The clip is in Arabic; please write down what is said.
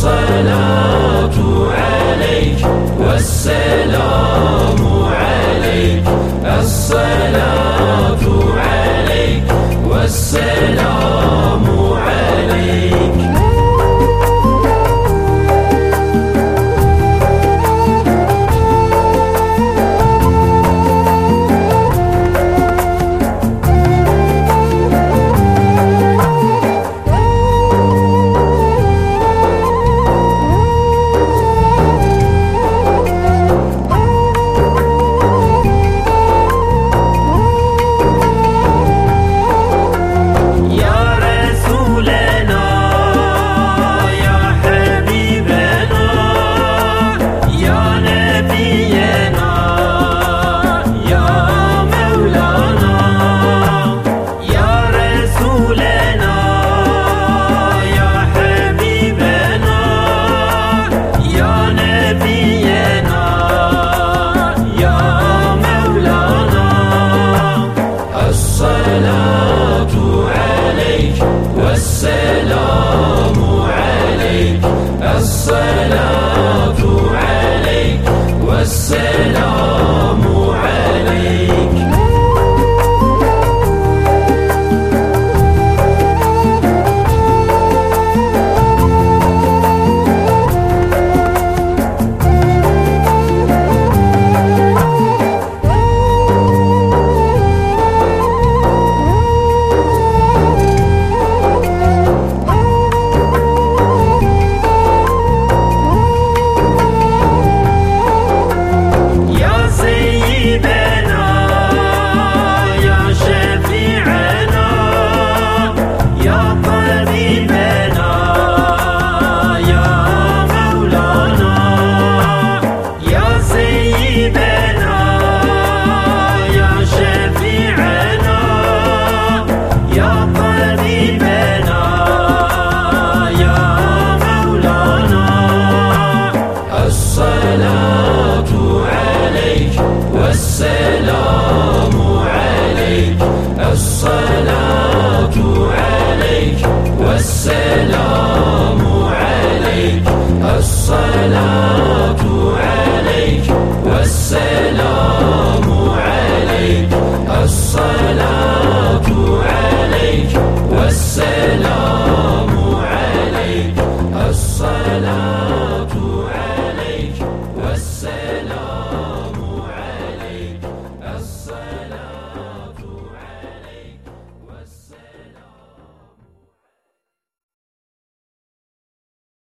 الصلاة عليك والسلام tu